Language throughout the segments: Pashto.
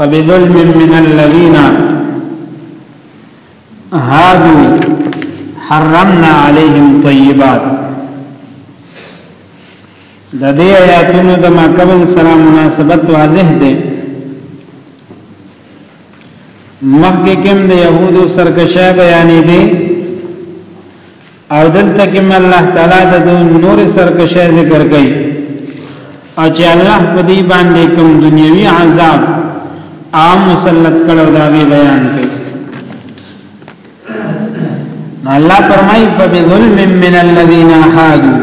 فبظلم من الذين هادوا حرمنا عليهم طيبات د دې آیاتونو د ماقبل سره مناسبت واضح ده مخکې کوم د يهودو سرکشه بیانې دي او دلته کې الله تعالی د نور سرکشه ذکر کوي او چې الله په دې باندې کوم دنیوي عذاب عام مسلط کړو دا وی بیان کوي الله فرمایي په ظلم من الذين هادو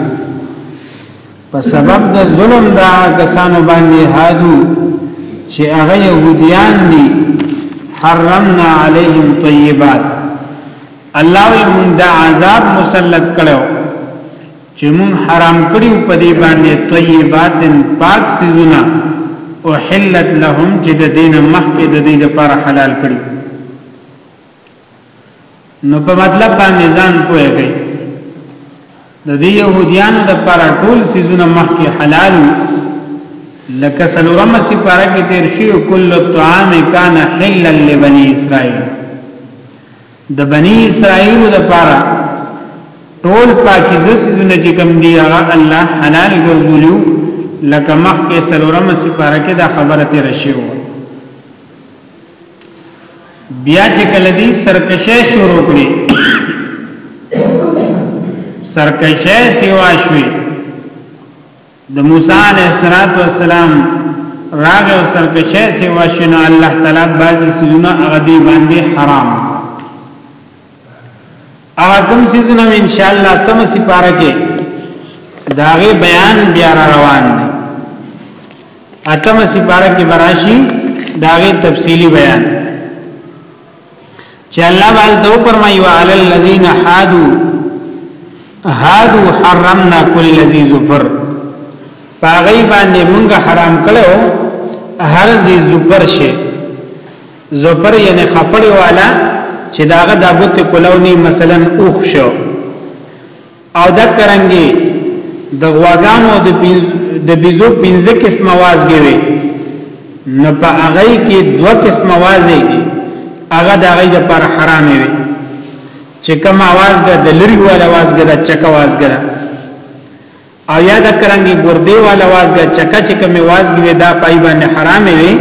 په سبب د ظلم دا کسانو باندې هادو چې هغه يهوديان دي حرمنا عليهم طيبات الله وی مونږ دا عذاب مسلط کړو چې مونږ حرام کړیو په دې باندې طیبات پاک سيزونه او حلت لهم چې د دین مخکې د دې لپاره حلال کړی نو په مطلب باندې ځان پوهیږي د دې يهوديانو د لپاره ټول سيزونه مخکې حلال لکه سلورم سپاره کې تیر شي کل الطعام کان حلل لبني اسرائيل د بنی اسرائیل د پاره ټول پاکیزه سيزونه چې کوم دی هغه الله حلال ګرځولیو لکه مخکې سلورم سپاره کې دا خبره تیر شوی بیا چې کله دی سرکشه شروع کړي سرکشه سیوا شوی د موسی علیه السلام راغ او سرکشه سی واشنو الله تعالی بازی سیزونه هغه دی باندې حرام هغه کوم سیزونه ان شاء الله تم سی پاره کې داغه بیان بیا روان دی اتم سی پاره کې براشي داغه تفصیلی بیان چې الله باندې تو فرمایي وعلى الذين حادوا هادو حرمنا كل ذي ظفر پاغي باندې موږ حرام کړو هر ذي ظفر شي ظفر یعنی خپړې والا چې داغه د بوت کولونی مثلا اوخ شو او دا کرنګي د غواګانو د د بيزو پنځه قسمه وازګي وي نو په هغه کې دوه قسمه وازګي هغه د هغه د پر حرام وي چې کوم وازګه د لری والا وازګه د چکه وازګه ده او یا د کرنګي ګردې والا وازګه چکه چې کوم وازګي دا پای باندې حرام وي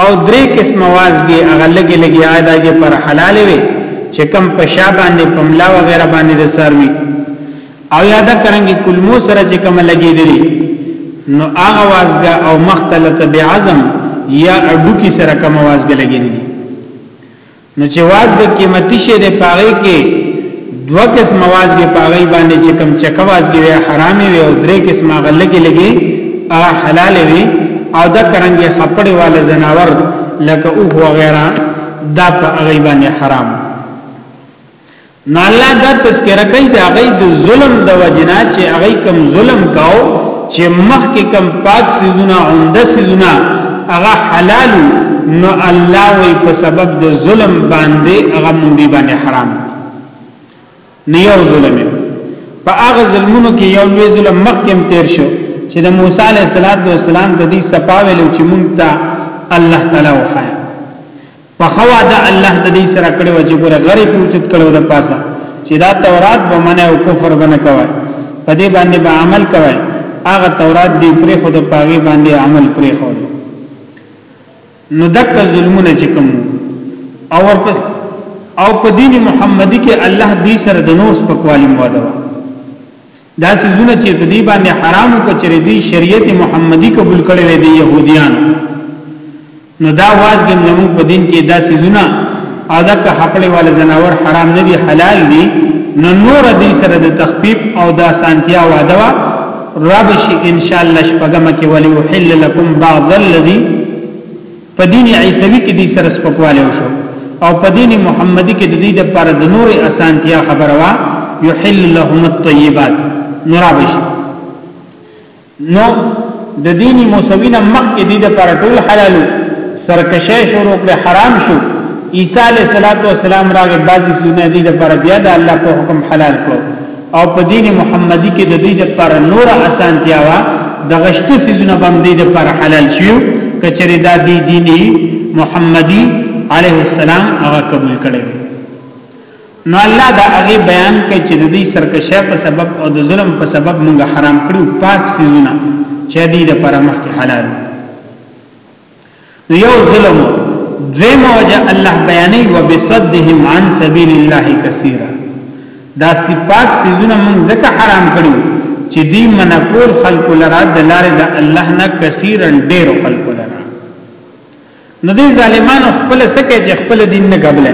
او درې قسم وازګي هغه لګي لګي عاداګي پر حلال وي چې کم په شا باندې پملا و غیره باندې د سروي او یاده کرنګي کلمو سره چې کم لګي دي نو هغه وازګه او مختلط بعزم یا اډو کی سره کم وازګه لګي دي نو چې واز به قیمتي شي د پاغې کې دوه قسم واز به پاغې باندې چې کم چکه واز به حرامي وي او درې قسمه غلګي لګي او حلال وي او دا کرنګي خپړې والے زناور لکه او وغیرہ دا په هغه باندې حرام نو الله دا تذکرہ کوي دا غي د ظلم د وجنا چې هغه کم ظلم کاو چې مخکې کم پاک سيزونه عمده سيزونه هغه حلال نو الله وي په سبب د ظلم باندې هغه مونږ باندې حرام نه یو ظلم په هغه ظلمونو کې یو لوی ظلم مخکې تیر شو چې د موسی عليه السلام د دې سپاویلو چې مونږ ته الله تعالی وخایا په خوا د الله د دې سره کړو چې ګوره غری پوچت کړو د پاسه چې دا تورات به منه او کفر بنه کوي په دې باندې به عمل کوي هغه تورات دې پرې خود پاغي باندې عمل پرې خود نو دک ظلمونه چې کوم او ورپس او په دین محمدي کې الله دې سره د نوس په کوالم واده دا سيزونه چې په دې باندې حرام کچري دي شریعت محمدي قبول کړي وي دي يهوديان نو دا وازګي موږ په دین کې دا سيزونه او دا که خپل ول زناور حرام نه دي حلال دي نو نور دې سره د تخفیف او د سانتیا وعده وا رب شي ان شاء الله شپږم کې ولي وحل لكم بعض الذي په دین عیسوی کې دوی سره سپکوالی وشو او په دین محمدي کې د دوی د پر د نور اسانتیا خبره وا یحل لهم الطیبات نورابش نو د دینی موسوی نه مخکې د دې پر ټول حلالو سرکشه شروع کړ حرام شو عیسی علیه السلام راغی بعضی سونه د دې پر بیا د الله په حکم حلال کړو او په دین محمدي کې د دې لپاره نور اسانتیا وا د غشته سيزونه باندې د لپاره حلال شي کچري دا دی دیني محمدي عليه السلام هغه قبول کړي نو الله دا هغه بیان کوي چې د دې سرکشه په سبب او د ظلم په سبب موږ حرام کړو پاک سيزونه چې دې لپاره مخکې حلال دي نو یو ظلم دویم وجه الله بیانې وبصدهم عن سبیل الله کثیرا دا صفات سيزونه مونږ ځکه حرام کړو چې دی منکول خلق لرا د لارې د الله نه کثیرا ډېر خلق لرا نو دې ظالمانو خپل سکه چې خپل دین نه قبل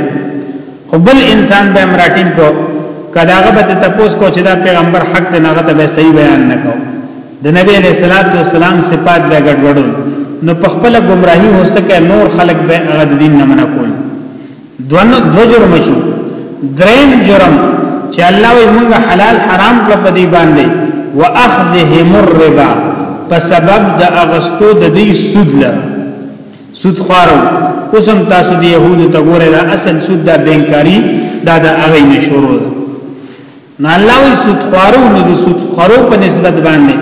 خو بل انسان به امراټین کو کداغه به تاسو کو چې دا پیغمبر حق نه غته به صحیح بیان نه کوي د نبی علیہ الصلوۃ والسلام صفات به ګډوډول نو په خپل گمراهی هوسکه نور خلق به هغه دین نه منع کول دونه دو جرم شو دریم جرم چې الله وي موږ حلال حرام کړ په دی باندې واخذهم الربا په سبب د اغستو د دې سود له سود خارو اوسم تاسو د يهودو ته ګوره دا اصل سود د بنکاری دا د اغې نشورو نو الله وی سود خوارو نو د سود خورو په نسبت باندې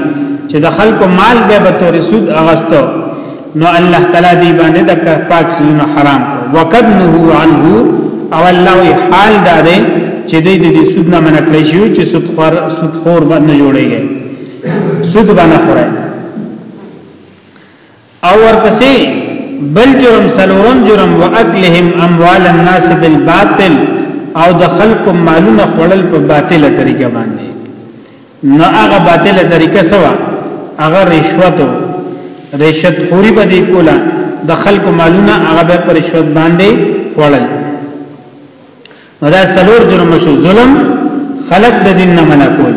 چې د خلکو مال به به تور سود اغستو نو الله تعالی دی باندې د پاک سونه حرام وقد نهو عنه او الله وی حال دا دی چې د دې سود نه منع کړی شو چې سود خور سود خور باندې جوړیږي سود باندې خورای او ورپسې بل جرم سلورم جرم واکلهم اموال الناس بالباطل او د خلق مالونه خړل په باطله طریقه باندې نو هغه باطله طریقه سوا هغه رشوت رشوت خوري به دی کوله د خلق مالونه هغه په رشوت باندې خړل نو دا سلور جرم شو ظلم خلق د دین نه منع کول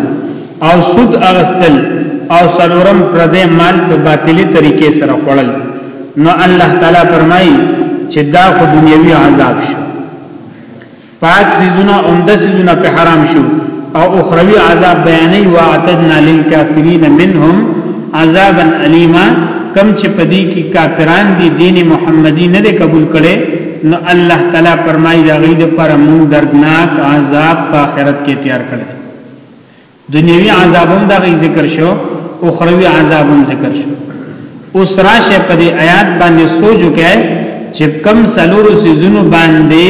او سود اغستل او سلورم پردې مال په باطلی طریقې سره خوړل نو الله تعالی فرمایي چې دا خو دنیوي عذاب شو پاک سيزونه عمده سيزونه په حرام شو او اخروی عذاب بیانې واعتدنا للکافرین منهم عذابا الیما کم چې پدی کې کافران دي دین محمدی نه قبول کړي نو الله تعالی فرمایي دا غي د پر مون دردناک عذاب په آخرت کې تیار کړي دنیوي عذابوم دا غي ذکر شو اخروی عذابوم ذکر شو اوس راشه په دې آیات باندې سوچ وکړئ چې کم سلور سيزونو باندې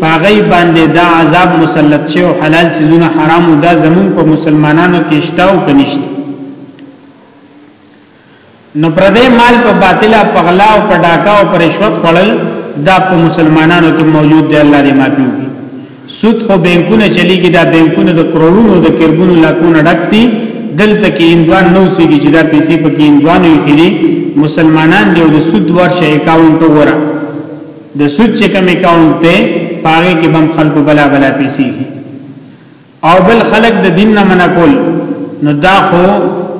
پاغی باندې دا عذاب مسلط شي او حلال سيزونه حرام او دا زمون په مسلمانانو کې شته او کنيشته نو پردې مال په باطله پغلا او په ډاکا او پر رشوت خړل دا په مسلمانانو کې موجود دی الله دې معافي وکړي سود خو بانکونه چلیږي دا بانکونه د کروڑونو د کربونو لاکونه ډک دي دلته کې اندوان نو سیږي چې دا پیسې په کې اندوان یې کړي مسلمانان دی د سود ورشه اکاونټ وره د سود چې کوم اکاونټ ته پاره کې بم خلکو بلا بلا پیسې او بل خلق د دین نه منع کول نو دا خو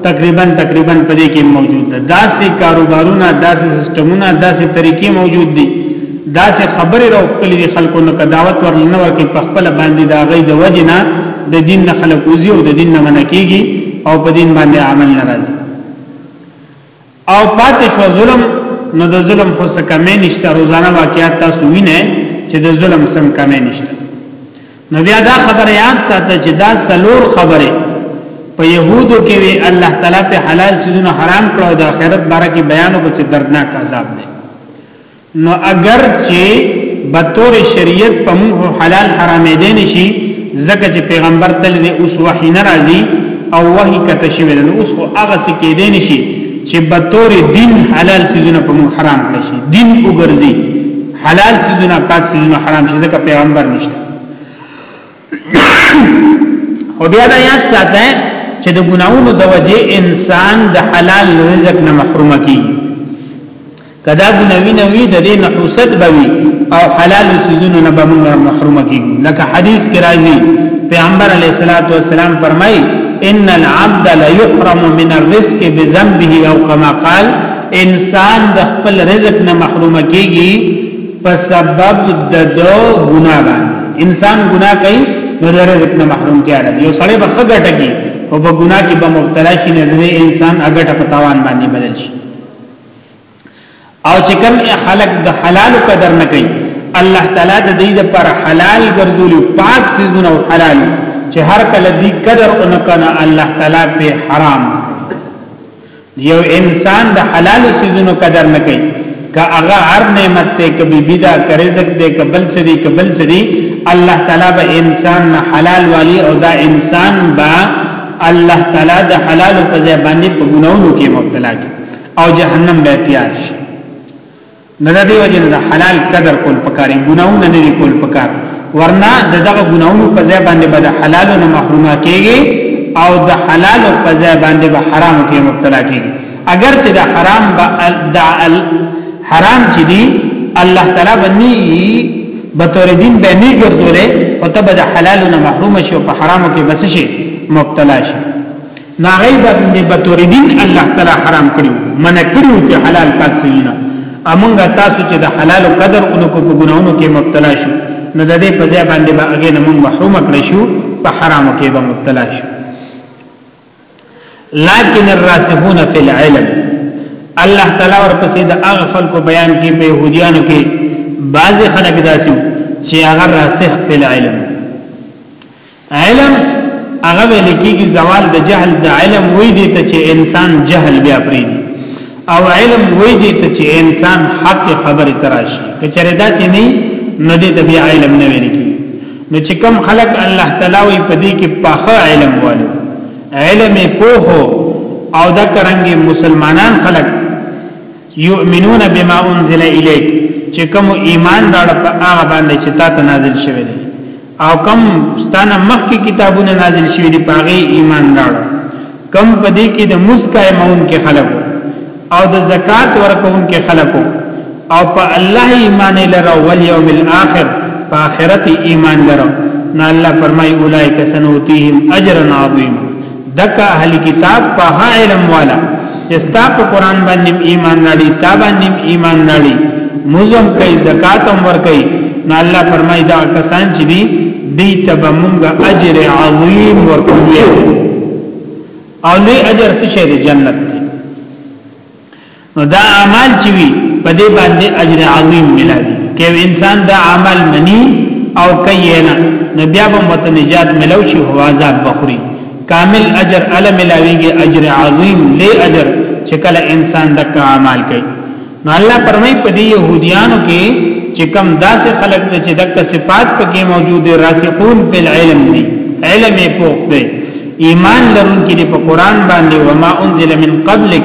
تقریبا تقریبا پدې کې موجود ده داسې کاروبارونه داسې سیستمونه داسې طریقې موجود دي داسې خبرې راوخلې دي خلکو نو کداوت ورلنه ورکې په خپل باندې دا غي د وجنه د دین نه خلق وزي او د دین نه منع کیږي او په دین باندې عمل ناراضي او پاتې شو ظلم نو د ظلم خو څه کمې نشته روزانه واقعیات تاسو وینئ چې د ظلم سم کمې نشته نو بیا دا خبره یاد ساته چې دا سلور خبره په يهودو کې وی الله تعالی په حلال سيزونه حرام کړو د آخرت باره کې بیان او چې دردناک عذاب دی نو اګر چه بطور شریعت په موږ حلال حرامیدی نشی ځکه چه پیغمبر تل دی اوس وحی نه راځی او وحی کته شوی نو اوس خو هغه څه کیدی نشی چه بطور دین حلال سیزونه په موږ حرام کړی دین وګرځي حلال سیزونه پاک سیزونه حرام شي ځکه پیغمبر نشته او بیا دا یاد ساته چې د ګناونو د وجې انسان د حلال رزق نه محروم کی کدا ګناوی نه وی د دې نحوست بوي او حلال سيزونو نه به موږ محروم کی لکه حدیث کې راځي پیغمبر علی الصلاۃ والسلام فرمای ان العبد لا يحرم من الرزق بذنبه او كما قال انسان د خپل رزق نه محروم کیږي په سبب د دو ګناه باندې انسان ګناه کوي نو د رزق نه محروم کیږي یو سړی به خګټه کوي او په ګناه کې به مبتلا شي نه د انسان اګټه په تاوان باندې بدل شي او چې کوم خلق د حلال قدر نه کوي الله تعالی د دې پر حلال ګرځول پاک سيزونه او حلال چې هر کله دې قدر اونکنا الله تعالی په حرام یو انسان د حلال سيزونو قدر نه کوي که هغه هر نعمت ته که بي بيدا که رزق دې که بل سدي که بل سدي الله تعالی به انسان نه حلال والی او دا انسان با الله تعالی د حلال په ځای باندې په ګناونو کې مبتلا کی او جهنم به تیار شي نه د دې وجه نه حلال قدر کول پکاري ګناونه نه دي کول پکار ورنه دغه ګناونه په ځای باندې به د حلال نه محرومه کیږي او د حلال په ځای باندې به حرام کې مبتلا کیږي اگر چې د حرام به د حرام چې دي الله تعالی بني به تور دین به نه ګرځولې او ته به د حلال نه محروم شي او په حرامو کې بس شي مبتلا شي ناغی باندې بطور دین الله تعالی حرام کړو من کړو چې حلال پاک سینه امونږه تاسو چې د حلال قدر اونکو په ګناونو کې مبتلا شو نو د دې په ځای باندې به هغه نه مونږ محروم کړی شو په حرامو کې به مبتلا شو لكن الراسخون في العلم الله تعالی ورپسې د هغه خلکو بیان کې په يهوديانو کې بعضي خلک داسي چې هغه راسخ په علم علم هغه ویل کېږي زوال د جهل د علم وې دي ته چې انسان جهل بیا پری دي او علم وې دي ته چې انسان حق خبره تراشي کچره دا سي نه نو دې ته بیا علم نه ویل کېږي نو چې کم خلق الله تعالی وي په دې کې پاخه علم والو علم پوهو او دا کرانګي مسلمانان خلق یؤمنون بما انزل الیک چې کوم ایمان راړ په هغه باندې چې تا ته نازل شوی دی او کم ستانه مخکې کتابونه نازل شوی دی پاغي ایمان راړ کم پدې کې د مسکایمون کې خلق او د زکات ورکون کې خلق او په الله ایمان لره او یوم الاخر په آخرت ایمان لره نو الله فرمای اولایک سنوتیهم اجرا عظیما دک اهل کتاب په علم والا استا په قران باندې ایمان لري تا باندې ایمان لري مزم کوي زکات هم ور کوي نو الله فرمایي دا کسان چې دي دې ته به مونږه اجر عظیم ورکوي او لوی اجر څه شي جنت نو دا اعمال چې وي په دې باندې اجر عظیم ملاوي کې انسان دا اعمال مني او کوي نه نو بیا به متنجات ملو شي هو عذاب بخوري کامل اجر ال ملاويږي اجر عظیم لې اجر چې کله انسان د اعمال کوي نو الله پرمای په دې يهوديانو کې چې کم داسې خلق دي چې دغه صفات پکې موجود دي راسخون په علم دي علم یې پوښتنه ایمان لرونکي په قران باندې وما انزل من قبلک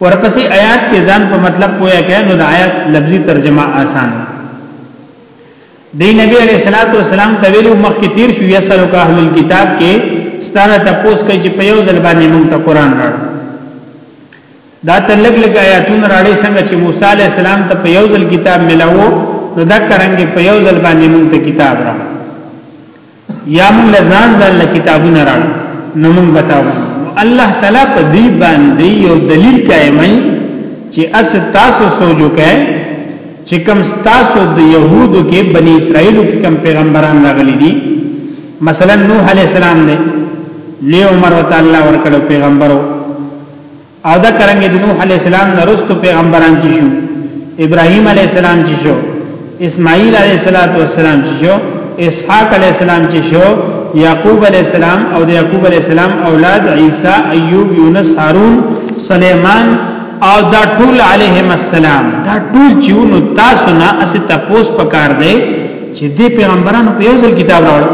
ورپسې آیات کې ځان په مطلب پوهه کې نو د آیات لفظي ترجمه آسان دی نبی علیہ الصلوۃ والسلام ته ویلو مخ کې تیر شو یسلک اهل الكتاب کې ستاره تپوس کوي چې په یو ځل باندې موږ ته قران راړو دا تلګ لګ آیاتونه راړي څنګه چې موسی علیہ السلام ته په یو ځل کتاب ملاوو نو دا کرانګي په یو ځل باندې موږ ته کتاب راړو یا موږ ځان ځان له کتابونه راړ نو موږ بتاو الله تعالی په دې باندې یو دلیل قائمای چې اس تاسو سوچو کې چې کم تاسو د يهودو کې بني اسرائیلو کې کم پیغمبران راغلي دي مثلا نوح علی السلام دی له عمر تعالی ورکړو پیغمبرو او دا کرنګ د نوح علی السلام نه رستو پیغمبران چې شو ابراهیم علی السلام چې شو اسماعیل علی السلام چې شو اسحاق علی السلام چې شو یعقوب علی السلام او د یعقوب علی السلام اولاد عیسی ایوب یونس هارون سلیمان او دا ټول علیهم السلام دا ټول چې ونو تاسو نه اس ته پوس پکار دی چې دې پیغمبرانو په یو ځل کتاب راوړل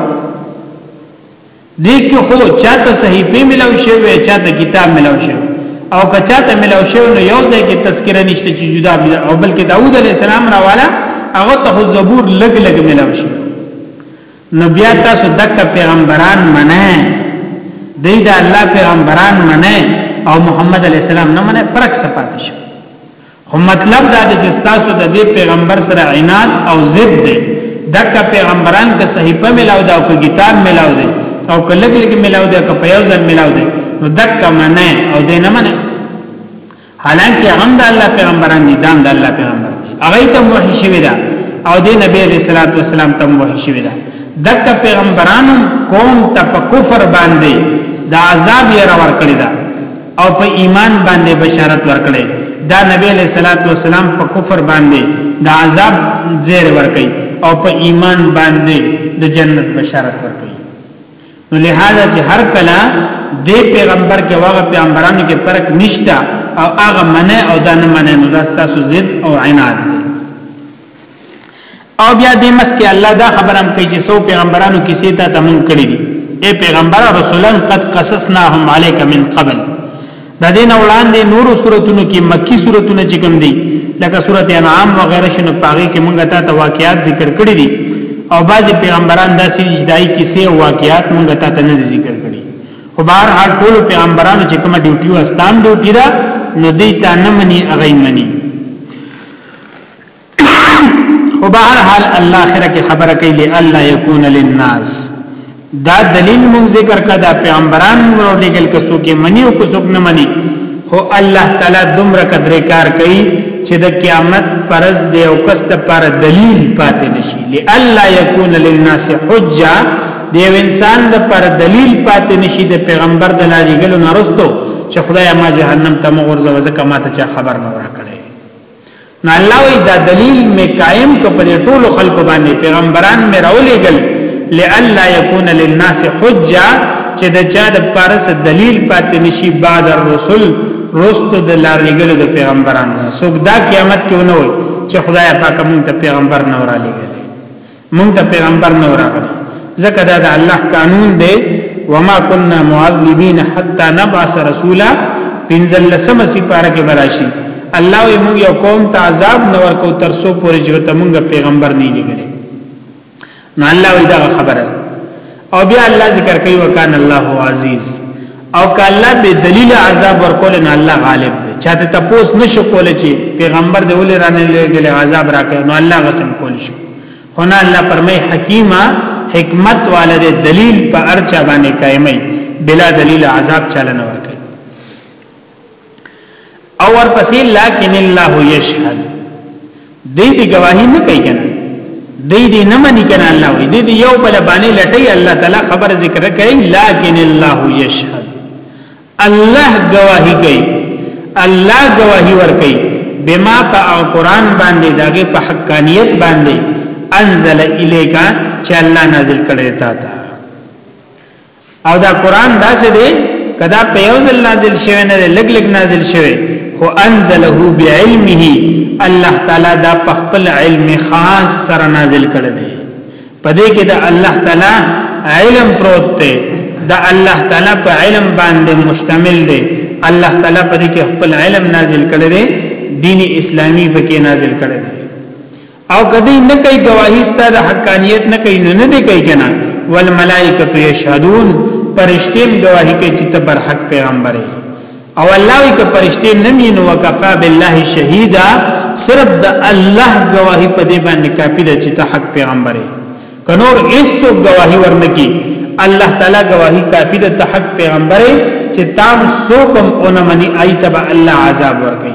دې کې خو چاته صحیفه ملاو شوی وي چاته کتاب ملاو شوی او که چاته ملاو شوی نو یو ځای کې تذکرہ نشته چې جدا بیا او بلکې داوود علی السلام راواله هغه ته زبور لګ لګ ملاو شو نو بیا تاسو دک پیغمبران منه دې دا الله پیغمبران منه او محمد علی السلام نه منه پرک سپات شو خو مطلب دا دی چې تاسو د دې پیغمبر سره عناد او ضد دی دغه پیغمبران که صحیفه ملاو دا او که کتاب ملاو دی او که لګ لګ ملاو دی که په یو ځل ملاو دی نو دغه منه او دې نه منه حالانکه هغه د الله پیغمبران دي دام د الله پیغمبر دي هغه ته وحی شوی دا او دې نبی علیہ الصلوۃ والسلام ته وحی شوی دا دغه پیغمبرانو قوم ته په کفر باندې د عذاب یې را ور کړی دا او په ایمان باندې بشارت ورکړي دا نبی علیہ الصلوۃ والسلام په کفر باندې د عذاب زیر ورکړي او په ایمان باندې د جنت بشارت ورکړي نو لہذا چې هر کله د پیغمبر کې واغه پیغمبرانو کې فرق نشته او هغه منه او دا نه منه نو دا تاسو ضد او عناد دی او بیا دې مسکه الله دا خبره هم کوي چې سو پیغمبرانو کیسې ته تمون کړی دي اے پیغمبر رسولن قد قصصناهم عليك من قبل د دین وړاندې نورو سوراتونو کې مکی سوراتونه چې کوم دي لکه سورته انعام و غیره شنو پاغي کې مونږ ته ته واقعیات ذکر کړی دي او بعضی پیغمبران داسې جدای کیسې او واقعیات مونږ ته ته نه ذکر کړی خو بهر حال ټول پیغمبرانو چې کومه ډیوټي واستان ډیوټي را نو دې تا نه مني اغې مني خو به هر حال الله اخره کې خبره کوي له الله يكون للناس دا دلیل مون ذکر کدا پیغمبران مون لګل کسو کې منی او کسو نه منی هو الله تعالی دومره قدر کار کوي چې د قیامت پرز دی او کس د پر دلیل پاتې نشي لالا یکون للناس حجه دی انسان د پر دلیل پاتې نشي د پیغمبر د لاجګلو نارستو چې خدای ما جهنم ته مغرزه وځه کما ته چا خبر نه ورکړي نو الله وی دا دلیل می قائم کو په ټول خلکو باندې پیغمبران می راولېګل لالا یکون للناس حجه چې د چا د پارس دلیل پاتې نشي بعد الرسل رست د لارېګل د پیغمبرانو سوګ دا قیامت کې ونه وي چې خدای پاک مونږ ته پیغمبر نه ورالېګل مونږ ته پیغمبر نه راغلی ځکه دا د الله قانون دی وما كنا معذبين حتى نبعث رسولا پنځل لسمه سپاره کې براشي الله یې موږ یو قوم ته عذاب نه ورکو تر څو پورې چې ته موږ پیغمبر نه لګلې نو الله وی دا خبره او بیا الله ذکر کوي وکانه الله عزیز او که الله به دلیل عذاب ورکول نه الله غالب دی چاته تپوس نشو کول چې پیغمبر دی ولې رانه لګل عذاب راکړ نو الله غسم کول شي خو نه الله پرمای حکیمه حکمت والده دلیل په ارچا باندې قائمه بلا دلیل عذاب چاله نه ورکړي او ورپسې لکن الله یشهد دې دې گواہی نه کوي کنه دې دې نه مني کنه الله وي دې دې یو بل باندې لټي الله تعالی خبر ذکر کوي لکن الله یشهد الله گواہی کوي الله گواہی ور کوي بما په قرآن باندې داګه په حقانیت باندې انزل الیکا چې الله نازل کړی تا ته او دا قران داسې دی کدا په یو ځل نازل شوی نه لګ لګ نازل شوی خو انزله بعلمه الله تعالی دا په خپل علم خاص سره نازل کړی دی په دې کې دا الله تعالی علم پروت دی دا الله تعالی په علم باندې مشتمل دی الله تعالی په دې کې خپل علم نازل کړی دی دین اسلامی پکې نازل کړی دی او کدی نه کوي گواهی ستاسو د حقانیت نه کوي نو نه دی کوي کنه والملائکه یشهدون پرشتیم گواهی کوي چې تبر حق پیغمبر او الله وی که پرشتي نه مين وکفا بالله شهيدا صرف د الله گواهی په دې باندې کافی ده چې ته حق پیغمبر کنور ایستو گواهی ورنکی الله تعالی گواهی کافی ده ته حق پیغمبر چې تام سوکم اونمنی ایتبا الله عذاب ورکي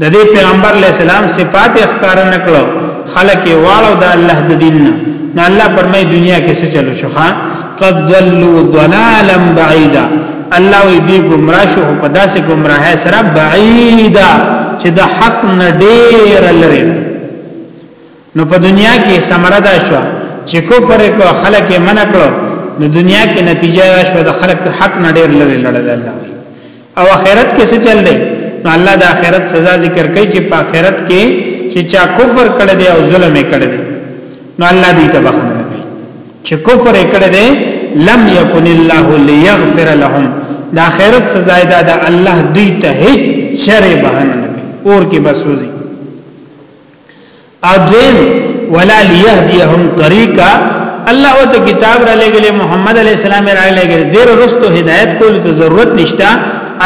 د دې پیغمبر علی السلام صفات اخکار نه کړو خلق یې واړو د الله د دین نه نو الله پرمای دنیا کې څه چلو شوخه قد ضلوا ضلالا بعیدا الله وی دی گمراه شو په داسې گمراه سره بعیدا چې د حق نه ډیر لري نو په دنیا کې ثمره دا شو چې کفر کو خلک منع کړو نو دنیا کې نتیجه دا شو د خلک حق نه ډیر لري لړل الله او آخرت کې څه چل دی نو الله د آخرت سزا ذکر کوي چې په آخرت کې چې چا کفر کړی دی او ظلم یې کړی دی نو الله دې ته بخښنه کوي چې کفر یې کړی دی لم یکن الله لیغفر لهم د آخرت سزا ده د الله دې ته هیڅ شر بهانه نه کوي اور کې بسوځي ادم ولا ليهديهم طريقا الله وت کتاب را لګلې محمد عليه السلام را لګلې ډېر رستو هدايت کول ته ضرورت نشته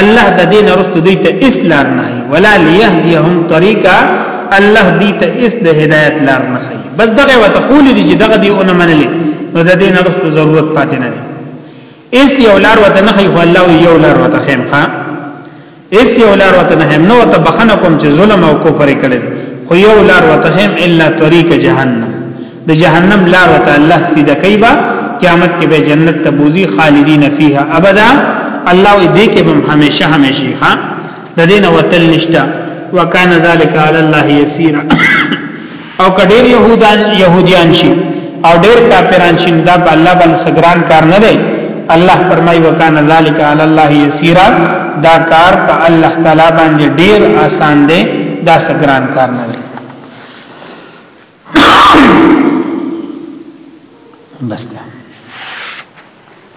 الله د دین رستو دوی ته اس لار نه ولا ليهديهم طريقا الله دې ته اس د هدايت لار نه خي بس دغه وت قول دي چې دغه دیونه منلې نو د دین رستو ضرورت پاتې نه اس یو لار وت نه خي خو الله یو لار وت خیم خان اس یو لار وته نه هم نو ته بخنه کوم چې ظلم او کفر کړي خو یو لار وته هم الا طریق جهنم د جهنم لار وته الله سیده کوي با قیامت کې به جنت ته بوزي خالدین فیها ابدا الله دې کې به همیشه همیشه ها د دین وتل نشتا وکانه ذالک علی الله یسیرا او کډیر يهودان يهوديان شي او ډیر کافران شي دا په الله باندې سګران کار نه دی الله فرمایي وکانه ذالک علی الله یسیرا دا کار په الله تعالی باندې ډیر آسان دی دا سګران کار نه دی بس ده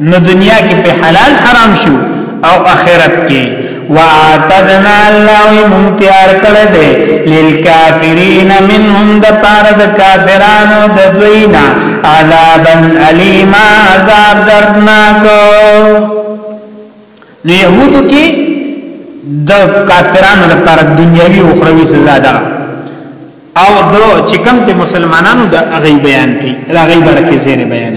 نو دنیا کې په حلال حرام شو او اخرت کې واتدنا الله ممتیار کړه دې للکافرین منهم د پار د کافرانو د دوینا عذابا الیما عذاب دردناک نو يهودو کې د کافرانو لپاره دنیوي او اخروی سزا ده او دو چې کوم ته مسلمانانو د غیب بیان کی د غیب ورکه زیر بیان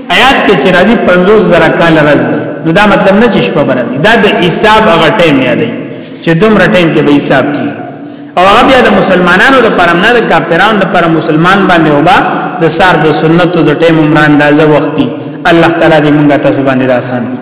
آیات کې چې راځي 50 زره کال راځي نو دا مطلب نه چې شپه راځي دا د حساب هغه ټیم یادې چې دومره ټیم کې به حساب کی او هغه بیا د مسلمانانو لپاره نه د کافرانو لپاره مسلمان باندې وبا د سار د سنتو د ټیم عمر اندازه وختي الله تعالی دې موږ ته سبحانه الله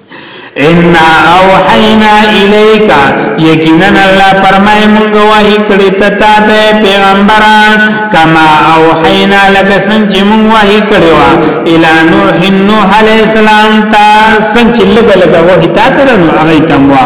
ان اوحینا الیک یقینا الله فرمای مونږ وحی کړی ته تا ته پیغمبر کما اوحینا لک څنګه مونږ وحی کړو الی نوح نوح علی السلام تا څنګه لګ لګ وحی تا ته نو هغه تموا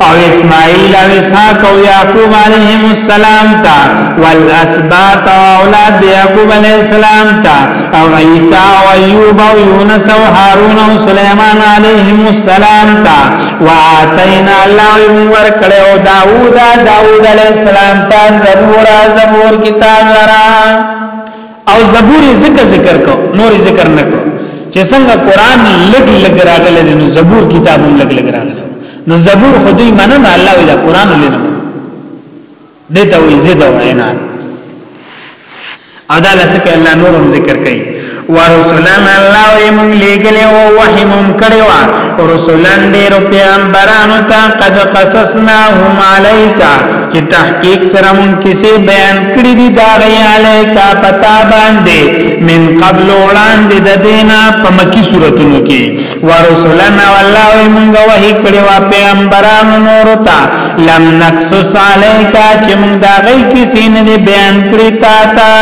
او اسماعیل او اسحاق او یعقوب علیهم السلام تا والاسباط او اولاد یعقوب علیه السلام تا او عیسی او ایوب او یونس او هارون او سلیمان علیهم السلام تا واتینا الله ورکړه او داوود داوود علیه السلام تا زبور زبور کتاب لرا او زبور ذکر ذکر کو نور ذکر نه کو چې څنګه قران لګ لګ راغله نو زبور کتاب هم لګ لګ راغله نو زبور خدای منه نه الله وی دا قران لنه دته وی زید او عینان ادا لسکه الله نور هم ذکر کوي ورسولان الله وی مونږ لګلې او وحی مونږ کړو ورسولان دې رو پیغمبرانو ته قد قصصناهم علیکا چې تحقیق سره مون کیسه بیان کړی دی دا غیاله کا پتا باندې من قبل وړاندې د دینا په مکی صورتونو کې ورسولنا والله مونږ وحی کړی وا پیغمبران نور تا لم نقصص علیکا چې مونږ دا غی کیسه نه بیان کړی تا تا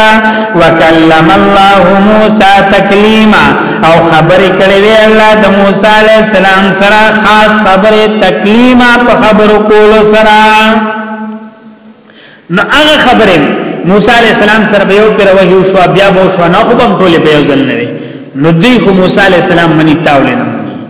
وکلم الله موسی تکلیما او خبرې کړې وی الله د موسی علی السلام سره خاص خبره تکلیمه په خبرو کولو سره نو هغه خبره موسی علی السلام سره به یو پر وحی او شو بیا به شو نه خو په ټوله په ځل نه نو دی خو موسی علی السلام منی تاول نه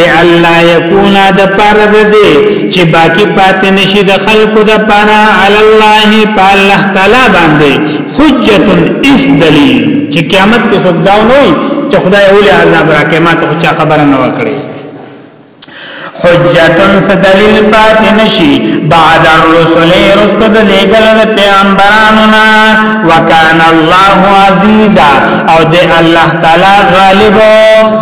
لئلا یکون د پر د دې چې باقی پاتې نشي د خلکو د پر علی الله په الله تعالی باندې حجت اس دلیل چې قیامت کې څوک داو نه وي چې خدای اول عذاب راکې ما ته چا خبره نه وکړي حجتن سدلیل پات نشی بعد الرسل رست دلیگل دا پیغمبرانونا وکان اللہ عزیزا او دے اللہ تعالی غالبو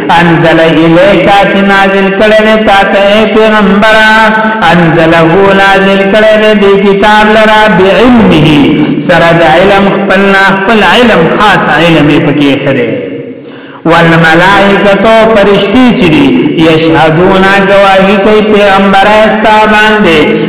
انزل الیک چې نازل کړی دی تا ته ای پیغمبر انزله نازل کړی دی دی کتاب لرا بعلمه سره د علم خپل خپل علم خاص علم پکې خره والملائکتو فرشتي چې دي یشهدون گواہی کوي پیغمبر استا باندې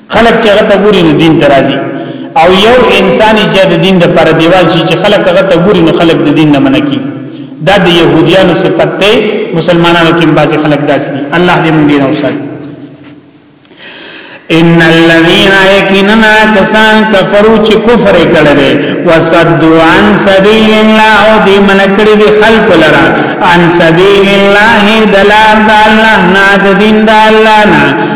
خلک چې هغه ته ګوري نو دین ته راځي او یو انسان چې د دین د پر دیوال شي چې خلک هغه ته ګوري نو خلک د دین نه منکی دا د يهوديانو صفت ته مسلمانانو کې بعضي خلک داسي الله دې مونږ نه وساتي ان الذين يكننا كسان كفروا چې کفر کړي دي وصدوا عن سبيل الله او دې من کړي دي خلق لرا عن سبيل الله دلال الله نه دین د الله نه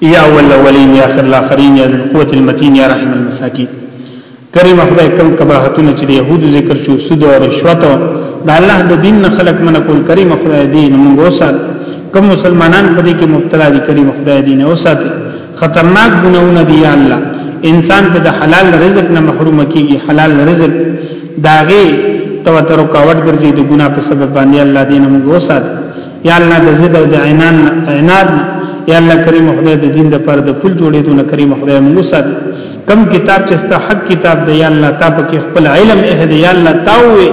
یا اول الاولین یا اخر الاخرین یا القوت المتین یا رحم المساکین کریم خدای کم کباحتونه چې يهود ذکر شو سود او رشوت دا الله د دین نه خلق من کول کریم خدای دین موږ وسات کم مسلمانان په دې کې مبتلا دي کریم خدای دین وسات خطرناک ګناونه دي یا الله انسان په د حلال رزق نه محروم کیږي حلال رزق داغه تو تر کاوت ګرځي د ګنا په سبب باندې الله دین موږ وسات یا الله د زید او د عینان عیناد یا الله کریم خدای د دین د پر د پل جوړېدو نه کریم خدای موږ سات کم کتاب چې ستا حق کتاب دی یا الله تا په کې خپل علم اې دی یا الله تا وې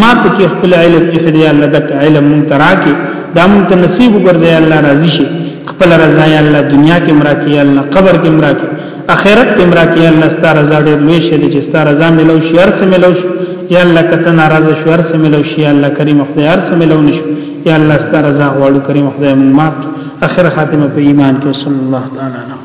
ما په کې خپل علم اې دی یا الله دک علم مون تراکي دا مون ته نصیب وګرځي الله راضي شي خپل رضا یا الله دنیا کې مرا کې یا الله قبر کې مرا کې اخرت کې مرا کې الله ستاره رضا ډېر لوی شه دي چې ستاره رضا ملو شي هر څه ملو شي یا الله کته ناراضه شو هر څه ملو شي یا الله کریم خدای هر څه ملو نشو یا الله ستاره رضا غواړو کریم خدای مون مات اخر خاتمه په ایمان کې صلی الله تعالی